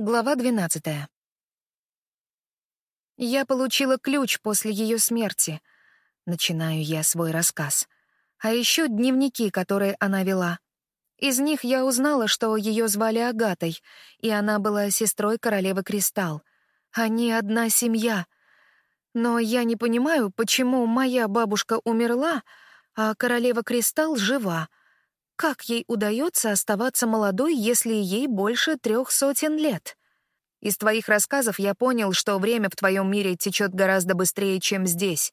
Глава 12. Я получила ключ после ее смерти. Начинаю я свой рассказ. А еще дневники, которые она вела. Из них я узнала, что ее звали Агатой, и она была сестрой королевы Кристалл. Они одна семья. Но я не понимаю, почему моя бабушка умерла, а королева Кристалл жива. Как ей удается оставаться молодой, если ей больше трех сотен лет? Из твоих рассказов я понял, что время в твоем мире течет гораздо быстрее, чем здесь.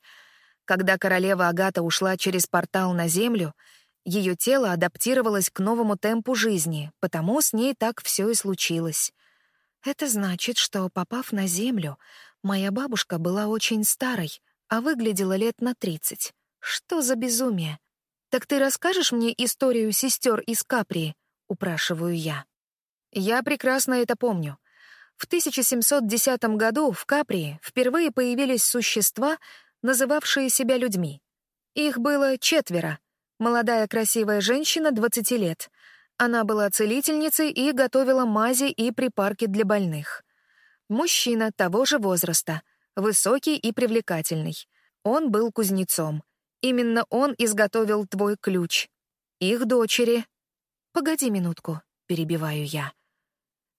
Когда королева Агата ушла через портал на Землю, ее тело адаптировалось к новому темпу жизни, потому с ней так все и случилось. Это значит, что, попав на Землю, моя бабушка была очень старой, а выглядела лет на тридцать. Что за безумие? «Так ты расскажешь мне историю сестер из Каприи?» — упрашиваю я. Я прекрасно это помню. В 1710 году в Каприи впервые появились существа, называвшие себя людьми. Их было четверо. Молодая красивая женщина 20 лет. Она была целительницей и готовила мази и припарки для больных. Мужчина того же возраста, высокий и привлекательный. Он был кузнецом — Именно он изготовил твой ключ. Их дочери. Погоди минутку, перебиваю я.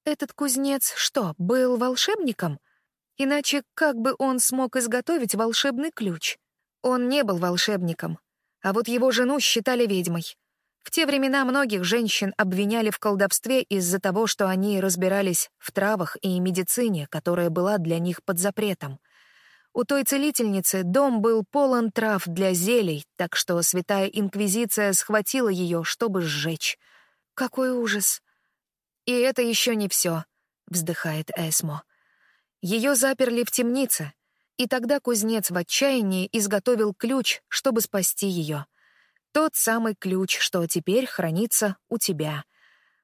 Этот кузнец что, был волшебником? Иначе как бы он смог изготовить волшебный ключ? Он не был волшебником, а вот его жену считали ведьмой. В те времена многих женщин обвиняли в колдовстве из-за того, что они разбирались в травах и медицине, которая была для них под запретом. У той целительницы дом был полон трав для зелий, так что святая инквизиция схватила ее, чтобы сжечь. Какой ужас! И это еще не все, вздыхает Эсмо. Ее заперли в темнице, и тогда кузнец в отчаянии изготовил ключ, чтобы спасти ее. Тот самый ключ, что теперь хранится у тебя.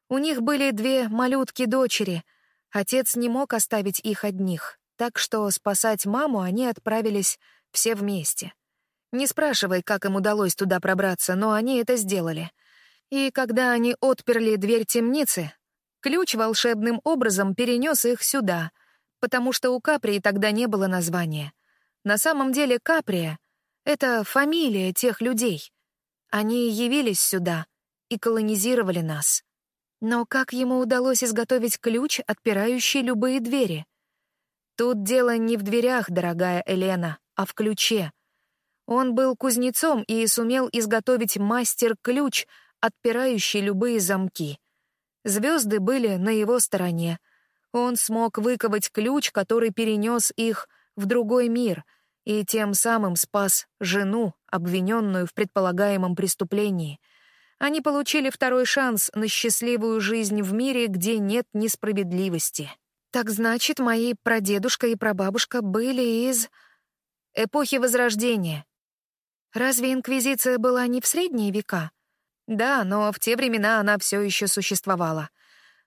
У них были две малютки-дочери. Отец не мог оставить их одних, так что спасать маму они отправились все вместе. Не спрашивай, как им удалось туда пробраться, но они это сделали. И когда они отперли дверь темницы, ключ волшебным образом перенес их сюда, потому что у Каприи тогда не было названия. На самом деле Каприя — это фамилия тех людей. Они явились сюда и колонизировали нас. Но как ему удалось изготовить ключ, отпирающий любые двери? Тут дело не в дверях, дорогая Елена, а в ключе. Он был кузнецом и сумел изготовить мастер-ключ, отпирающий любые замки. Звезды были на его стороне. Он смог выковать ключ, который перенес их в другой мир и тем самым спас жену, обвиненную в предполагаемом преступлении. Они получили второй шанс на счастливую жизнь в мире, где нет несправедливости. Так значит, мои прадедушка и прабабушка были из эпохи Возрождения. Разве инквизиция была не в средние века? Да, но в те времена она все еще существовала.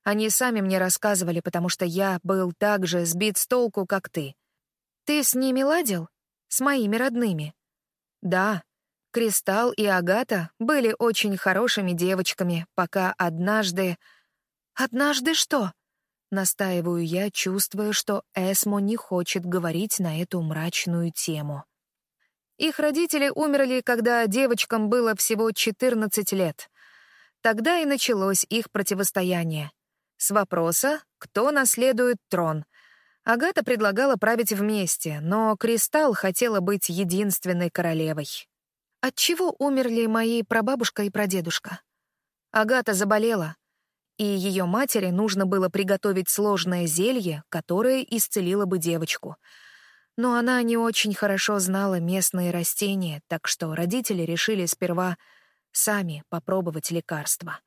Они сами мне рассказывали, потому что я был так же сбит с толку, как ты. Ты с ними ладил? С моими родными? Да. Кристалл и Агата были очень хорошими девочками, пока однажды... Однажды что? Настаиваю я, чувствуя, что Эсмо не хочет говорить на эту мрачную тему. Их родители умерли, когда девочкам было всего 14 лет. Тогда и началось их противостояние. С вопроса, кто наследует трон. Агата предлагала править вместе, но Кристалл хотела быть единственной королевой. От чего умерли мои прабабушка и прадедушка? Агата заболела — и ее матери нужно было приготовить сложное зелье, которое исцелило бы девочку. Но она не очень хорошо знала местные растения, так что родители решили сперва сами попробовать лекарство.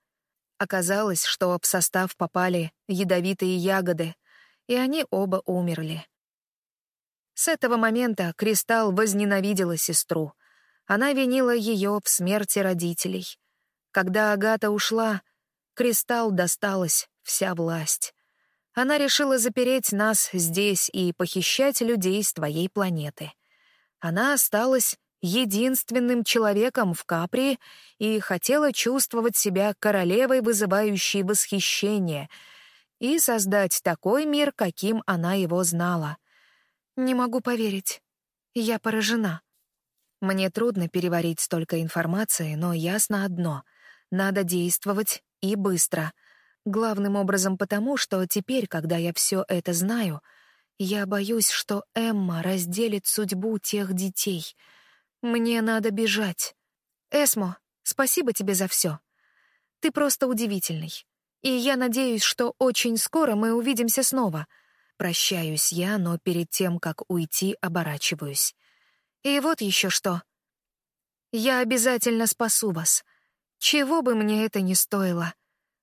Оказалось, что в состав попали ядовитые ягоды, и они оба умерли. С этого момента Кристалл возненавидела сестру. Она винила ее в смерти родителей. Когда Агата ушла, Кристалл досталась вся власть. Она решила запереть нас здесь и похищать людей с твоей планеты. Она осталась единственным человеком в Капри и хотела чувствовать себя королевой, вызывающей восхищение. и создать такой мир, каким она его знала. Не могу поверить. Я поражена. Мне трудно переварить столько информации, но ясно одно — надо действовать и быстро. Главным образом потому, что теперь, когда я все это знаю, я боюсь, что Эмма разделит судьбу тех детей. Мне надо бежать. Эсмо, спасибо тебе за все. Ты просто удивительный. И я надеюсь, что очень скоро мы увидимся снова. Прощаюсь я, но перед тем, как уйти, оборачиваюсь. И вот еще что. Я обязательно спасу вас. Чего бы мне это ни стоило.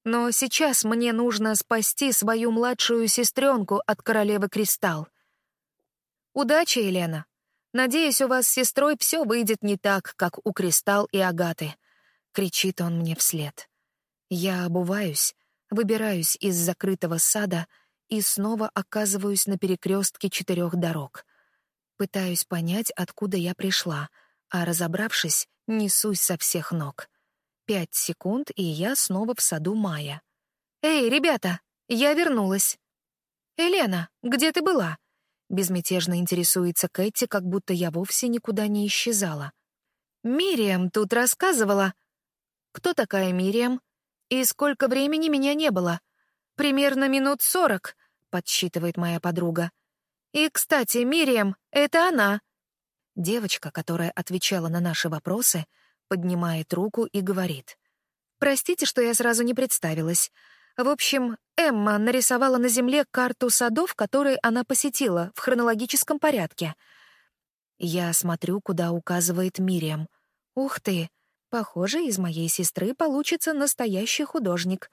Но сейчас мне нужно спасти свою младшую сестренку от королевы Кристалл. Удачи, Елена. Надеюсь, у вас с сестрой все выйдет не так, как у Кристалл и Агаты. Кричит он мне вслед. Я обуваюсь, выбираюсь из закрытого сада и снова оказываюсь на перекрестке четырех дорог. Пытаюсь понять, откуда я пришла, а разобравшись, несусь со всех ног. Пять секунд, и я снова в саду Мая. «Эй, ребята, я вернулась!» «Елена, где ты была?» Безмятежно интересуется Кэти, как будто я вовсе никуда не исчезала. «Мириам тут рассказывала...» «Кто такая Мириам?» «И сколько времени меня не было?» «Примерно минут сорок», — подсчитывает моя подруга. «И, кстати, Мириам, это она». Девочка, которая отвечала на наши вопросы, поднимает руку и говорит. «Простите, что я сразу не представилась. В общем, Эмма нарисовала на земле карту садов, которые она посетила, в хронологическом порядке. Я смотрю, куда указывает Мириам. Ух ты, похоже, из моей сестры получится настоящий художник.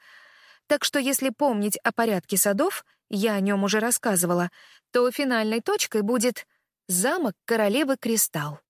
Так что если помнить о порядке садов, я о нем уже рассказывала, то финальной точкой будет замок королевы Кристалл.